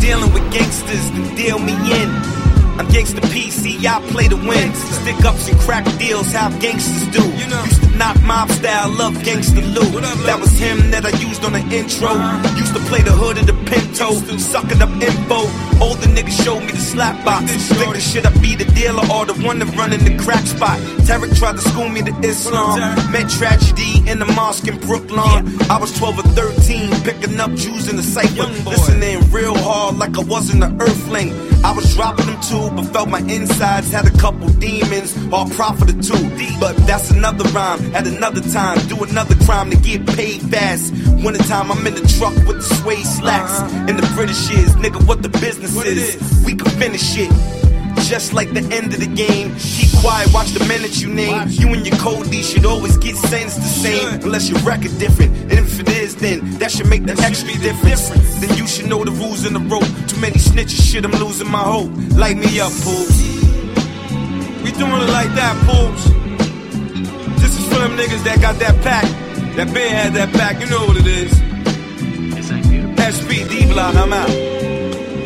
Dealing with gangsters, then deal me in. I'm gangsta PC, I play to win. Stick ups and crack deals, how gangsters do. You know. Used to knock mob style, love gangsta loot. That was him that I used on the intro. Used to play the hood of the Pinto, sucking up info. Older niggas showed me the slap box. Think the shit I be the dealer or the one that running the crack spot. Tarek tried to school me to Islam. Met tragedy in the mosque in Brooklyn. I was 12 or 13, picking up Jews in the cipher. Listening real hard like I wasn't an earthling. I was dropping them too, but felt my insides had a couple demons, all profit or two. But that's another rhyme, at another time. Do another crime to get paid fast. Wintertime, I'm in the truck with the suede slacks. And the British is, nigga, what the business is. We can finish it. Just like the end of the game. Keep quiet, watch the minutes you name. You and your code should always get sentenced the same. Unless your record different. And if it is, then that should make the extra difference. Then you should know the rules in the rope. Too many snitches, shit, I'm losing my hope. Light me up, pools. We doing it like that, pools. This is for them niggas that got that pack. That been had that pack, you know what it is. SP D-Block, I'm out.